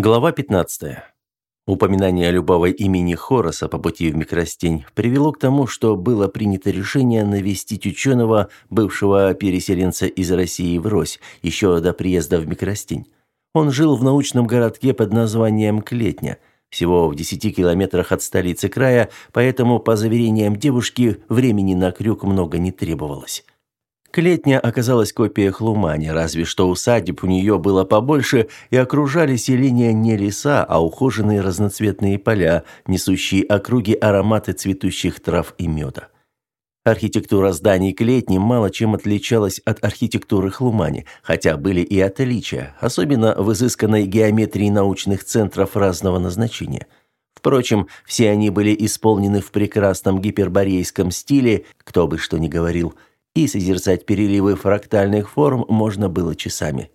Глава 15. Упоминание любого имени Хороса по пути в Микростень привело к тому, что было принято решение навестить ученого, бывшего переселенца из России в Рось, еще до приезда в Микростень. Он жил в научном городке под названием Клетня, всего в 10 километрах от столицы края, поэтому, по заверениям девушки, времени на крюк много не требовалось. Клетня оказалась копией Хлумани, разве что усадеб у нее было побольше, и окружали селение не леса, а ухоженные разноцветные поля, несущие округи ароматы цветущих трав и меда. Архитектура зданий Клетни мало чем отличалась от архитектуры Хлумани, хотя были и отличия, особенно в изысканной геометрии научных центров разного назначения. Впрочем, все они были исполнены в прекрасном гиперборейском стиле, кто бы что ни говорил – и созерцать переливы фрактальных форм можно было часами.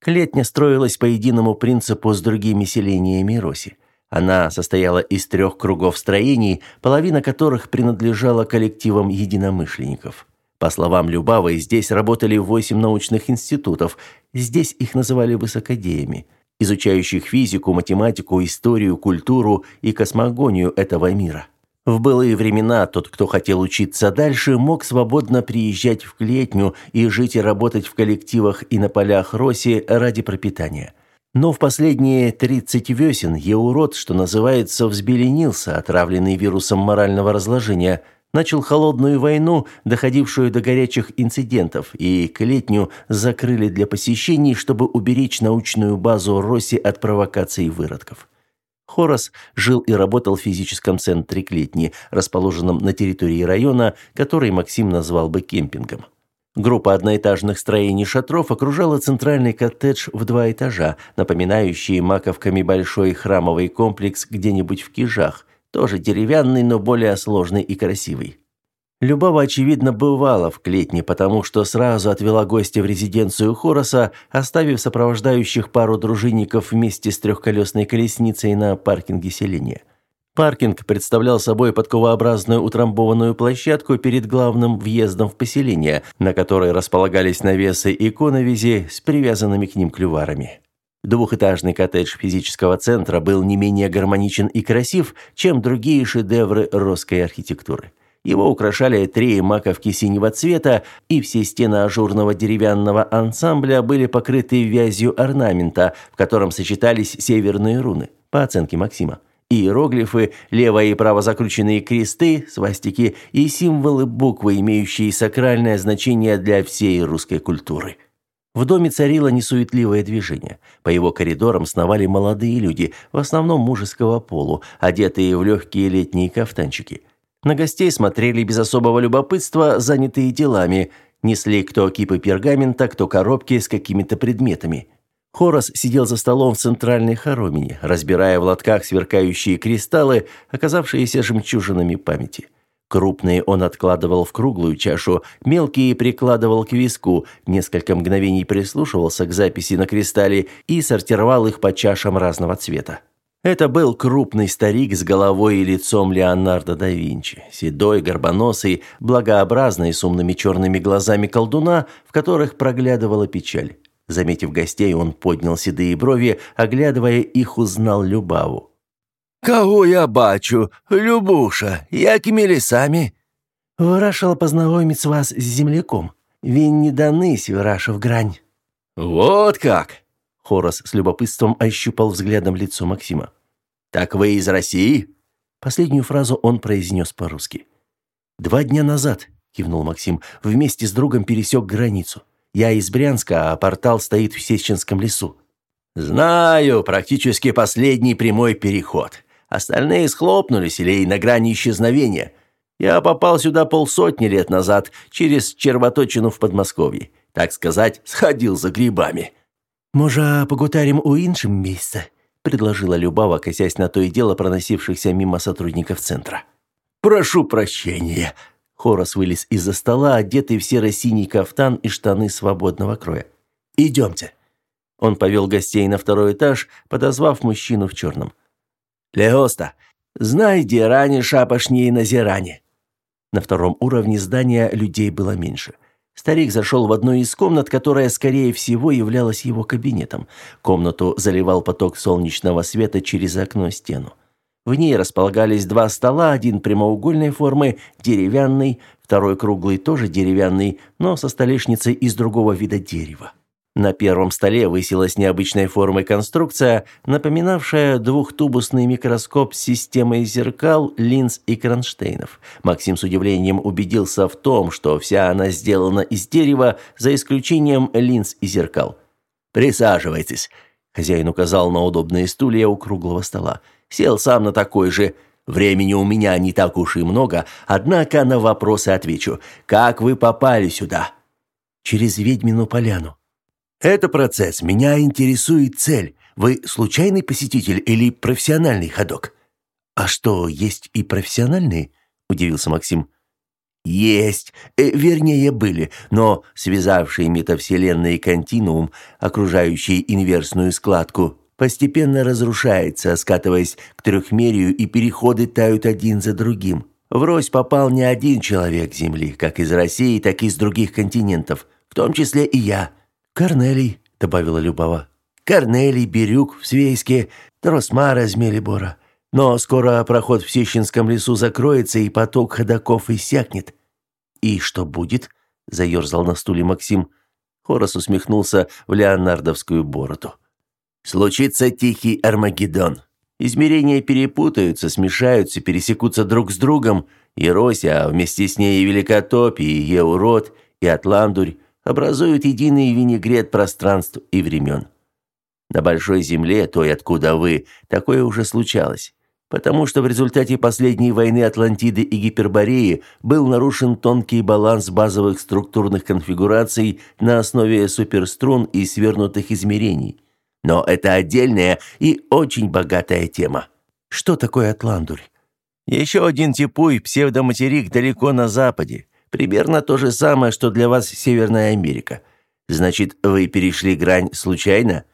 Клетня строилась по единому принципу с другими селениями Роси. Она состояла из трех кругов строений, половина которых принадлежала коллективам единомышленников. По словам Любавы, здесь работали восемь научных институтов, здесь их называли высокодеями, изучающих физику, математику, историю, культуру и космогонию этого мира. В былые времена тот, кто хотел учиться дальше, мог свободно приезжать в Клетню и жить и работать в коллективах и на полях Роси ради пропитания. Но в последние 30 весен Еурод, что называется, взбеленился, отравленный вирусом морального разложения, начал холодную войну, доходившую до горячих инцидентов, и Клетню закрыли для посещений, чтобы уберечь научную базу Роси от провокаций выродков. Хорас жил и работал в физическом центре Клетни, расположенном на территории района, который Максим назвал бы кемпингом. Группа одноэтажных строений шатров окружала центральный коттедж в два этажа, напоминающий маковками большой храмовый комплекс где-нибудь в Кижах, тоже деревянный, но более сложный и красивый. Любава, очевидно, бывала в Клетне, потому что сразу отвела гостя в резиденцию Хороса, оставив сопровождающих пару дружинников вместе с трехколесной колесницей на паркинге селения. Паркинг представлял собой подковообразную утрамбованную площадку перед главным въездом в поселение, на которой располагались навесы и коновизи с привязанными к ним клюварами. Двухэтажный коттедж физического центра был не менее гармоничен и красив, чем другие шедевры русской архитектуры. Его украшали три маковки синего цвета, и все стены ажурного деревянного ансамбля были покрыты вязью орнамента, в котором сочетались северные руны, по оценке Максима. Иероглифы, лево и право закрученные кресты, свастики и символы буквы, имеющие сакральное значение для всей русской культуры. В доме царило несуетливое движение. По его коридорам сновали молодые люди, в основном мужеского полу, одетые в легкие летние кафтанчики. На гостей смотрели без особого любопытства, занятые делами. Несли кто кипы пергамента, кто коробки с какими-то предметами. Хорос сидел за столом в центральной хоромине, разбирая в лотках сверкающие кристаллы, оказавшиеся жемчужинами памяти. Крупные он откладывал в круглую чашу, мелкие прикладывал к виску, несколько мгновений прислушивался к записи на кристалле и сортировал их по чашам разного цвета. Это был крупный старик с головой и лицом Леонардо да Винчи, седой, горбоносый, благообразный, с умными черными глазами колдуна, в которых проглядывала печаль. Заметив гостей, он поднял седые брови, оглядывая их, узнал Любаву. «Кого я бачу? Любуша, якими лесами?» «Вырашила познакомить вас с земляком. Він не данись, в грань». «Вот как!» Хорос с любопытством ощупал взглядом лицо Максима. «Так вы из России?» Последнюю фразу он произнес по-русски. «Два дня назад», – кивнул Максим, – «вместе с другом пересек границу. Я из Брянска, а портал стоит в Сеченском лесу». «Знаю, практически последний прямой переход. Остальные схлопнулись или на грани исчезновения. Я попал сюда полсотни лет назад через червоточину в Подмосковье. Так сказать, сходил за грибами». «Може, погутарим у іншем місце?» – предложила Любава, косясь на то и дело проносившихся мимо сотрудников центра. «Прошу прощения!» Хорос вылез из-за стола, одетый в серо-синий кафтан и штаны свободного кроя. «Идемте». Он повел гостей на второй этаж, подозвав мужчину в черном. «Леоста, знай, где ранее шапошнее на зиране». На втором уровне здания людей было меньше – Старик зашел в одну из комнат, которая, скорее всего, являлась его кабинетом. Комнату заливал поток солнечного света через окно стену. В ней располагались два стола, один прямоугольной формы, деревянный, второй круглый, тоже деревянный, но со столешницей из другого вида дерева. На первом столе высилась необычной формы конструкция, напоминавшая двухтубусный микроскоп с системой зеркал, линз и кронштейнов. Максим с удивлением убедился в том, что вся она сделана из дерева, за исключением линз и зеркал. «Присаживайтесь», – хозяин указал на удобные стулья у круглого стола. «Сел сам на такой же. Времени у меня не так уж и много, однако на вопросы отвечу. Как вы попали сюда?» «Через ведьмину поляну». Это процесс. Меня интересует цель. Вы случайный посетитель или профессиональный ходок? А что, есть и профессиональные? удивился Максим. Есть, э, вернее, были, но связавшие метавселенные континуум, окружающий инверсную складку, постепенно разрушается, скатываясь к трехмерию, и переходы тают один за другим. Врозь попал не один человек Земли, как из России, так и из других континентов, в том числе и я. Корнелий, добавила Любава. Корнелий, Бирюк в Свейске, Тросмара из Мелибора. Но скоро проход в Сещинском лесу закроется, и поток ходоков иссякнет. И что будет? заерзал на стуле Максим. Хорос усмехнулся в леонардовскую бороду. Случится тихий Армагеддон. Измерения перепутаются, смешаются, пересекутся друг с другом, и Рося, а вместе с ней и Великотопия, и Еурод, и Атландурь, образуют единый винегрет пространств и времен. На большой земле, той, откуда вы, такое уже случалось, потому что в результате последней войны Атлантиды и Гипербореи был нарушен тонкий баланс базовых структурных конфигураций на основе суперструн и свернутых измерений. Но это отдельная и очень богатая тема. Что такое Атландурь? Еще один типуй псевдоматерик далеко на западе, Примерно то же самое, что для вас Северная Америка. Значит, вы перешли грань случайно?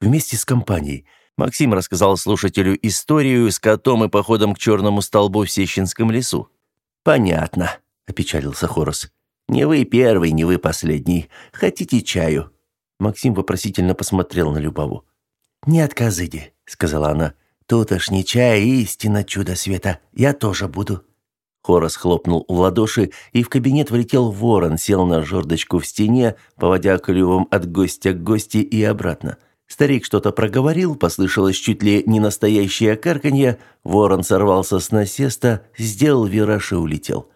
Вместе с компанией. Максим рассказал слушателю историю с котом и походом к черному столбу в Сещинском лесу. Понятно, опечалился Хорос. Не вы первый, не вы последний. Хотите чаю? Максим вопросительно посмотрел на Любову. «Не отказыди», — сказала она. «Тут аж не чай, истина чудо света. Я тоже буду». Хорос хлопнул в ладоши, и в кабинет влетел ворон, сел на жердочку в стене, поводя клювом от гостя к гости и обратно. Старик что-то проговорил, послышалось чуть ли не настоящее карканье, ворон сорвался с насеста, сделал вираж и улетел.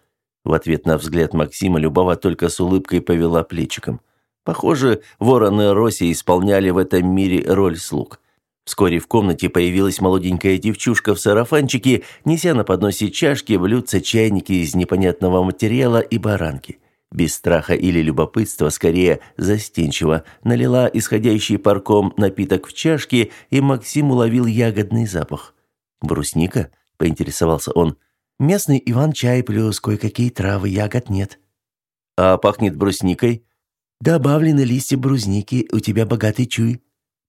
В ответ на взгляд Максима Любова только с улыбкой повела плечиком. Похоже, вороны Роси исполняли в этом мире роль слуг. Вскоре в комнате появилась молоденькая девчушка в сарафанчике, неся на подносе чашки, блюдца, чайники из непонятного материала и баранки. Без страха или любопытства, скорее застенчиво, налила исходящий парком напиток в чашки, и Максим уловил ягодный запах. «Брусника?» – поинтересовался он. «Местный иван-чай плюс кое-какие травы, ягод нет». «А пахнет брусникой?» «Добавлены листья брусники, у тебя богатый чуй».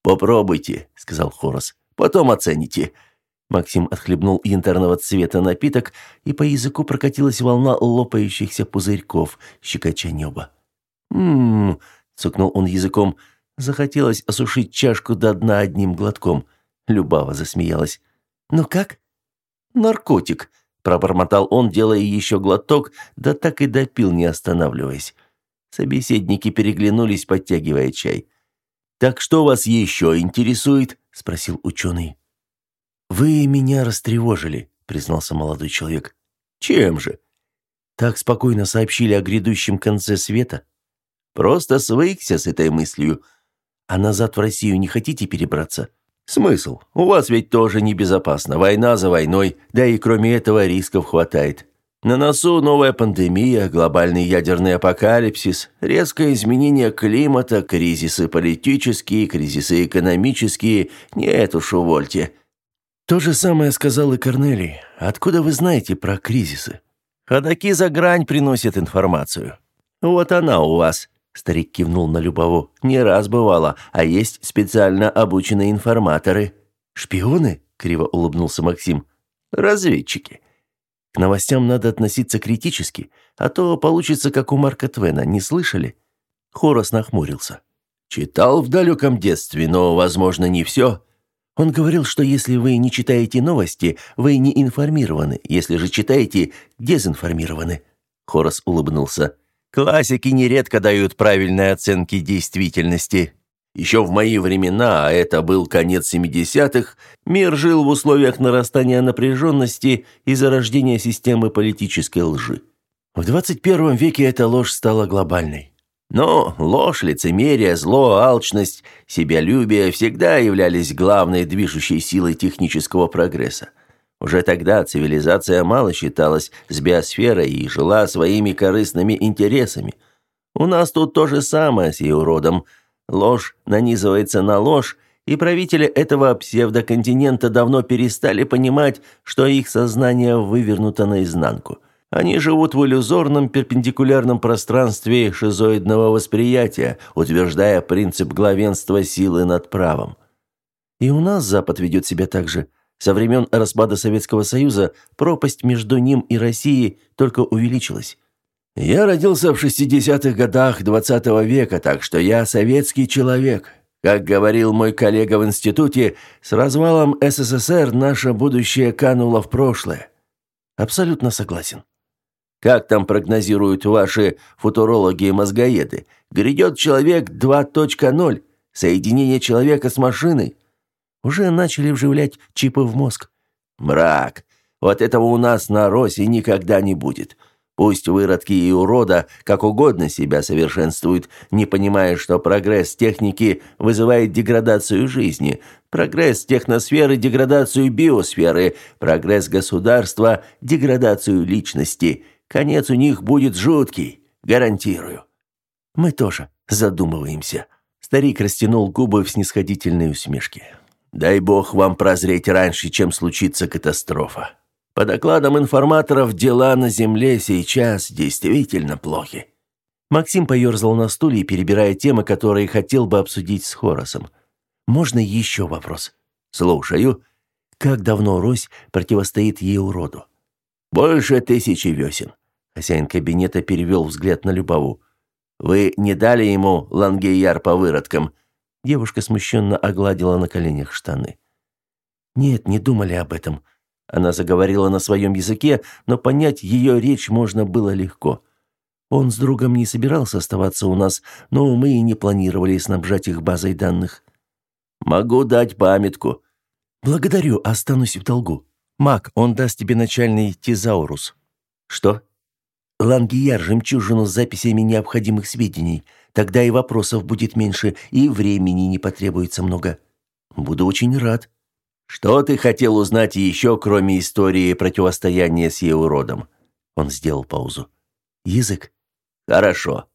«Попробуйте», — сказал Хорос. «Потом оцените». Максим отхлебнул янтарного цвета напиток, и по языку прокатилась волна лопающихся пузырьков, щекоча небо. «М-м-м», цукнул он языком. Захотелось осушить чашку до дна одним глотком. Любава засмеялась. «Ну как?» «Наркотик», — пробормотал он, делая еще глоток, да так и допил, не останавливаясь. Собеседники переглянулись, подтягивая чай. «Так что вас еще интересует?» – спросил ученый. «Вы меня растревожили», – признался молодой человек. «Чем же?» «Так спокойно сообщили о грядущем конце света?» «Просто свыкся с этой мыслью. А назад в Россию не хотите перебраться?» «Смысл? У вас ведь тоже небезопасно. Война за войной, да и кроме этого рисков хватает. На носу новая пандемия, глобальный ядерный апокалипсис, резкое изменение климата, кризисы политические, кризисы экономические. Нет уж, увольте. То же самое сказал и Корнелий. Откуда вы знаете про кризисы? Ходаки за грань приносят информацию. Вот она у вас. Старик кивнул на Любову. Не раз бывало, а есть специально обученные информаторы. Шпионы? Криво улыбнулся Максим. Разведчики. К новостям надо относиться критически, а то получится, как у Марка Твена, не слышали?» Хорос нахмурился. «Читал в далеком детстве, но, возможно, не все». Он говорил, что если вы не читаете новости, вы не информированы, если же читаете, дезинформированы. Хорос улыбнулся. Классики нередко дают правильные оценки действительности. Еще в мои времена, а это был конец 70-х, мир жил в условиях нарастания напряженности и зарождения системы политической лжи. В 21 веке эта ложь стала глобальной. Но ложь, лицемерие, зло, алчность, себялюбие всегда являлись главной движущей силой технического прогресса. Уже тогда цивилизация мало считалась с биосферой и жила своими корыстными интересами. У нас тут то же самое с ее родом – Ложь нанизывается на ложь, и правители этого псевдоконтинента давно перестали понимать, что их сознание вывернуто наизнанку. Они живут в иллюзорном перпендикулярном пространстве шизоидного восприятия, утверждая принцип главенства силы над правом. И у нас Запад ведет себя так же. Со времен распада Советского Союза пропасть между ним и Россией только увеличилась. Я родился в 60-х годах 20 -го века, так что я советский человек. Как говорил мой коллега в институте, с развалом СССР наше будущее кануло в прошлое. Абсолютно согласен. Как там прогнозируют ваши футурологи и мозгоеды? Грядет человек 2.0, соединение человека с машиной. Уже начали вживлять чипы в мозг. Мрак. Вот этого у нас на Росе никогда не будет. Пусть выродки и урода как угодно себя совершенствуют, не понимая, что прогресс техники вызывает деградацию жизни, прогресс техносферы – деградацию биосферы, прогресс государства – деградацию личности. Конец у них будет жуткий, гарантирую. Мы тоже задумываемся. Старик растянул губы в снисходительной усмешке. Дай бог вам прозреть раньше, чем случится катастрофа. По докладам информаторов, дела на Земле сейчас действительно плохи. Максим поерзал на стуле, перебирая темы, которые хотел бы обсудить с Хоросом. «Можно еще вопрос?» «Слушаю. Как давно Рось противостоит ей уроду?» «Больше тысячи весен». Хозяин кабинета перевел взгляд на Любову. «Вы не дали ему лангеяр по выродкам?» Девушка смущенно огладила на коленях штаны. «Нет, не думали об этом. Она заговорила на своем языке, но понять ее речь можно было легко. Он с другом не собирался оставаться у нас, но мы и не планировали снабжать их базой данных. «Могу дать памятку». «Благодарю, останусь в долгу. Мак, он даст тебе начальный тезаурус». «Что?» «Лангияр, жемчужину с записями необходимых сведений. Тогда и вопросов будет меньше, и времени не потребуется много. Буду очень рад». Что ты хотел узнать еще, кроме истории противостояния с Еуродом? Он сделал паузу. Язык. Хорошо.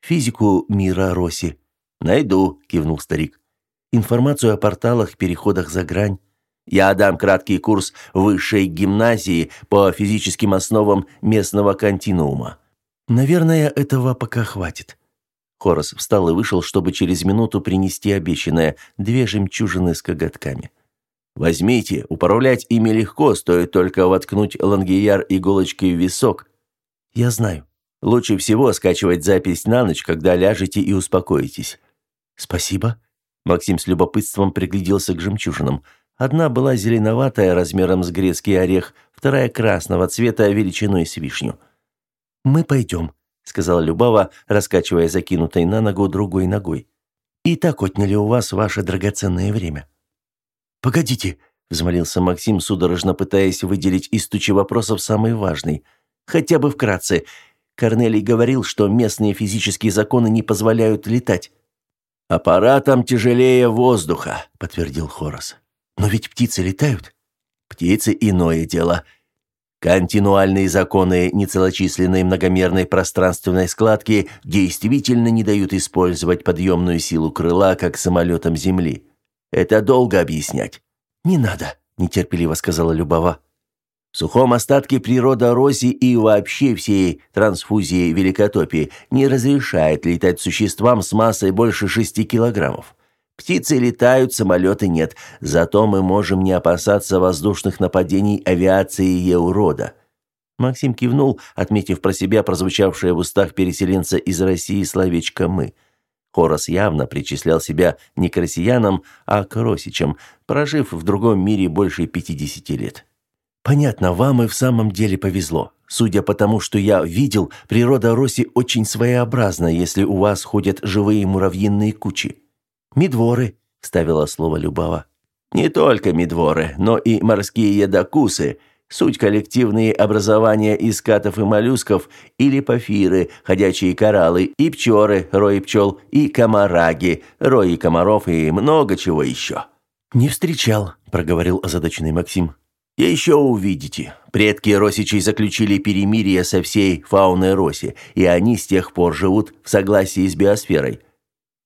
Физику мира Роси. Найду, кивнул старик. Информацию о порталах, переходах за грань. Я дам краткий курс высшей гимназии по физическим основам местного континуума. Наверное, этого пока хватит. Хорос встал и вышел, чтобы через минуту принести обещанное две жемчужины с коготками. Возьмите, управлять ими легко, стоит только воткнуть лангияр иголочкой в висок. Я знаю. Лучше всего скачивать запись на ночь, когда ляжете и успокоитесь. Спасибо. Максим с любопытством пригляделся к жемчужинам. Одна была зеленоватая, размером с грецкий орех, вторая красного цвета, величиной с вишню. «Мы пойдем», — сказала Любава, раскачивая закинутой на ногу другой ногой. «И так отняли у вас ваше драгоценное время». «Погодите», — взмолился Максим, судорожно пытаясь выделить из тучи вопросов самый важный. «Хотя бы вкратце. Корнелий говорил, что местные физические законы не позволяют летать». «Аппаратом тяжелее воздуха», — подтвердил Хорос. «Но ведь птицы летают». «Птицы — иное дело». Континуальные законы нецелочисленной многомерной пространственной складки действительно не дают использовать подъемную силу крыла, как самолетом Земли. Это долго объяснять. Не надо, нетерпеливо сказала Любова. В сухом остатке природа Роси и вообще всей трансфузии великотопии не разрешает летать существам с массой больше шести килограммов. Птицы летают, самолеты нет, зато мы можем не опасаться воздушных нападений авиации Еурода. Максим кивнул, отметив про себя прозвучавшее в устах переселенца из России словечко «мы». Хорос явно причислял себя не к россиянам, а к росичам, прожив в другом мире больше 50 лет. Понятно, вам и в самом деле повезло. Судя по тому, что я видел, природа Роси очень своеобразна, если у вас ходят живые муравьиные кучи. Медворы, ставила слово Любава. Не только медворы, но и морские едокусы – Суть коллективные образования из катов и моллюсков или пафиры, ходячие кораллы, и пчелы, рои пчел, и комараги, рои комаров и много чего еще. «Не встречал», – проговорил озадаченный Максим. «Еще увидите. Предки Росичей заключили перемирие со всей фауной Роси, и они с тех пор живут в согласии с биосферой».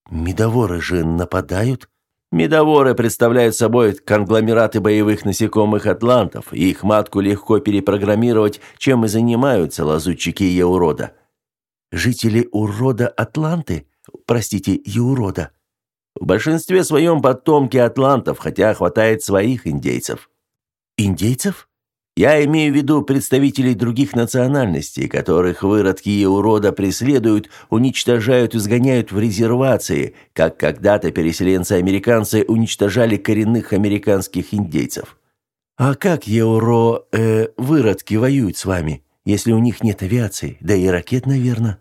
«Медоворы же нападают?» Медоворы представляют собой конгломераты боевых насекомых атлантов, и их матку легко перепрограммировать, чем и занимаются лазутчики Еурода. Жители урода Атланты? Простите, Еурода. В большинстве своем потомки атлантов, хотя хватает своих индейцев. Индейцев? Я имею в виду представителей других национальностей, которых выродки и урода преследуют, уничтожают и сгоняют в резервации, как когда-то переселенцы-американцы уничтожали коренных американских индейцев. А как еуро, э, выродки воюют с вами, если у них нет авиации, да и ракет, наверное?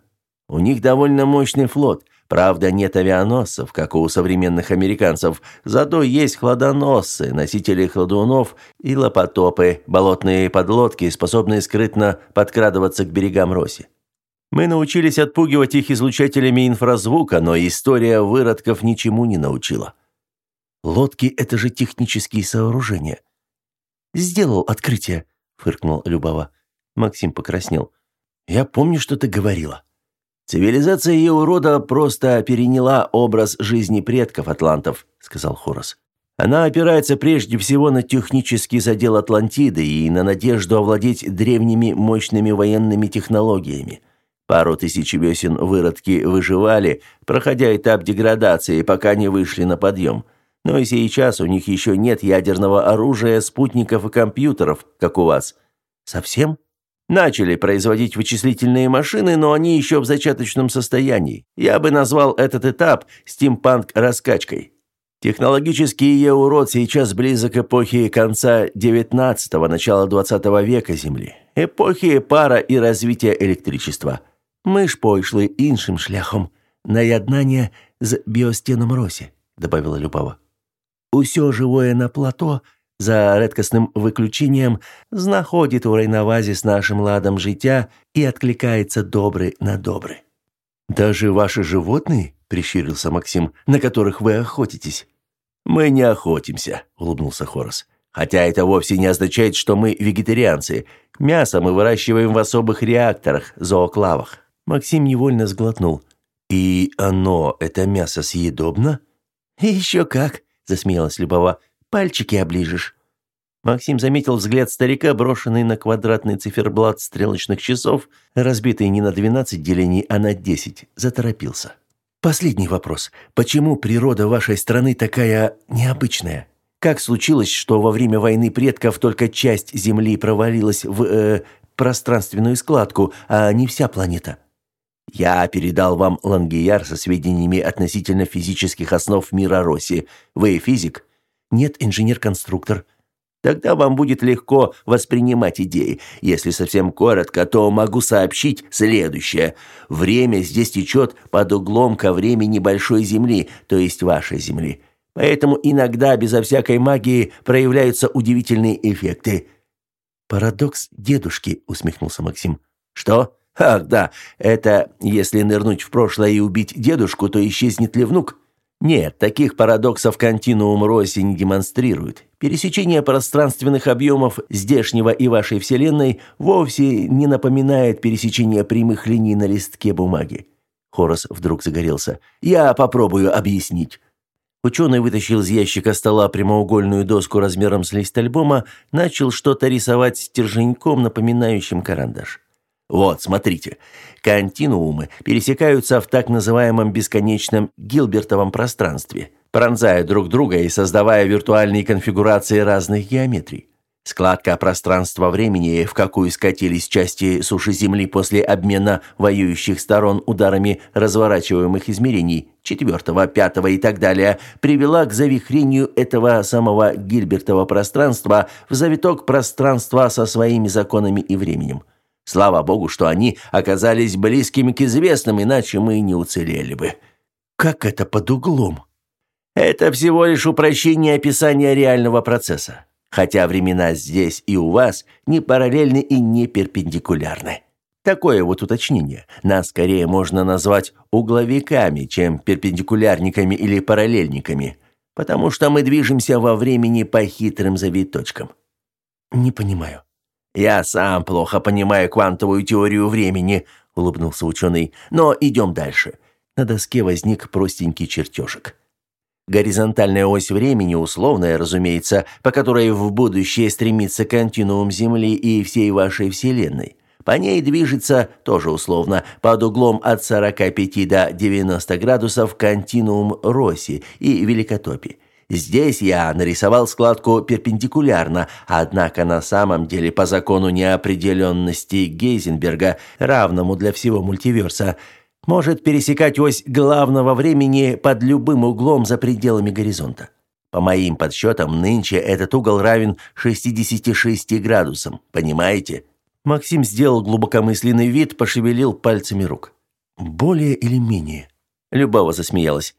У них довольно мощный флот – Правда, нет авианосцев, как у современных американцев, зато есть хладоносцы, носители хладунов и лопотопы, болотные подлодки, способные скрытно подкрадываться к берегам Роси. Мы научились отпугивать их излучателями инфразвука, но история выродков ничему не научила. Лодки – это же технические сооружения. «Сделал открытие», – фыркнул Любава. Максим покраснел. «Я помню, что ты говорила». «Цивилизация ее рода просто переняла образ жизни предков атлантов», — сказал Хорос. «Она опирается прежде всего на технический задел Атлантиды и на надежду овладеть древними мощными военными технологиями. Пару тысяч весен выродки выживали, проходя этап деградации, пока не вышли на подъем. Но и сейчас у них еще нет ядерного оружия, спутников и компьютеров, как у вас». «Совсем?» Начали производить вычислительные машины, но они еще в зачаточном состоянии. Я бы назвал этот этап стимпанк-раскачкой. Технологический ее урод сейчас близок к эпохе конца XIX – начала XX века Земли. Эпохи пара и развития электричества. Мы ж пойшли іншим шляхом. Наяднання з біостеном Росі, добавила Любава. Усё живое на плато – за редкостным выключением, знаходит у райновазе с нашим ладом життя и откликается добрый на добрый. «Даже ваши животные?» – прищурился Максим, – «на которых вы охотитесь?» «Мы не охотимся», – улыбнулся Хорос. «Хотя это вовсе не означает, что мы вегетарианцы. Мясо мы выращиваем в особых реакторах, зооклавах». Максим невольно сглотнул. «И оно, это мясо, съедобно?» «Еще как», – засмеялась Любова. Пальчики оближешь». Максим заметил взгляд старика, брошенный на квадратный циферблат стрелочных часов, разбитый не на 12 делений, а на 10. Заторопился. «Последний вопрос. Почему природа вашей страны такая необычная? Как случилось, что во время войны предков только часть Земли провалилась в э, пространственную складку, а не вся планета?» «Я передал вам Лангияр со сведениями относительно физических основ мира Роси. Вы физик?» Нет, инженер-конструктор. Тогда вам будет легко воспринимать идеи. Если совсем коротко, то могу сообщить следующее. Время здесь течет под углом ко времени большой Земли, то есть вашей Земли. Поэтому иногда безо всякой магии проявляются удивительные эффекты. Парадокс дедушки, усмехнулся Максим. Что? Ах, да, это если нырнуть в прошлое и убить дедушку, то исчезнет ли внук? Нет, таких парадоксов континуум Росси не демонстрирует. Пересечение пространственных объемов здешнего и вашей Вселенной вовсе не напоминает пересечение прямых линий на листке бумаги. Хорос вдруг загорелся. «Я попробую объяснить». Ученый вытащил из ящика стола прямоугольную доску размером с лист альбома, начал что-то рисовать стерженьком, напоминающим карандаш. Вот, смотрите. Континуумы пересекаются в так называемом бесконечном Гилбертовом пространстве, пронзая друг друга и создавая виртуальные конфигурации разных геометрий. Складка пространства-времени, в какую скатились части суши Земли после обмена воюющих сторон ударами разворачиваемых измерений, четвертого, пятого и так далее, привела к завихрению этого самого Гильбертова пространства в завиток пространства со своими законами и временем. Слава богу, что они оказались близкими к известным, иначе мы не уцелели бы. Как это под углом? Это всего лишь упрощение описания реального процесса хотя времена здесь и у вас не параллельны и не перпендикулярны. Такое вот уточнение. Нас скорее можно назвать угловиками, чем перпендикулярниками или параллельниками, потому что мы движемся во времени по хитрым завиточкам. Не понимаю. Я сам плохо понимаю квантовую теорию времени, улыбнулся ученый. Но идем дальше. На доске возник простенький чертежик. Горизонтальная ось времени, условная, разумеется, по которой в будущее стремится континуум Земли и всей вашей Вселенной. По ней движется, тоже условно, под углом от 45 до 90 градусов континуум Росси и Великотопи. Здесь я нарисовал складку перпендикулярно, однако на самом деле по закону неопределенности Гейзенберга, равному для всего мультиверса, может пересекать ось главного времени под любым углом за пределами горизонта. По моим подсчетам, нынче этот угол равен 66 градусам, понимаете? Максим сделал глубокомысленный вид, пошевелил пальцами рук. Более или менее. Любава засмеялась.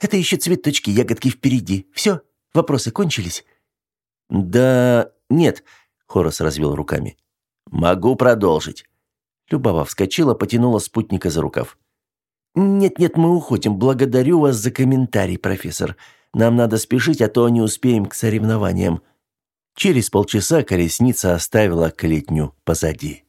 Это еще цветочки, ягодки впереди. Все, вопросы кончились? Да, нет, Хорос развел руками. Могу продолжить. Любава вскочила, потянула спутника за рукав. «Нет-нет, мы уходим. Благодарю вас за комментарий, профессор. Нам надо спешить, а то не успеем к соревнованиям». Через полчаса колесница оставила колетню позади.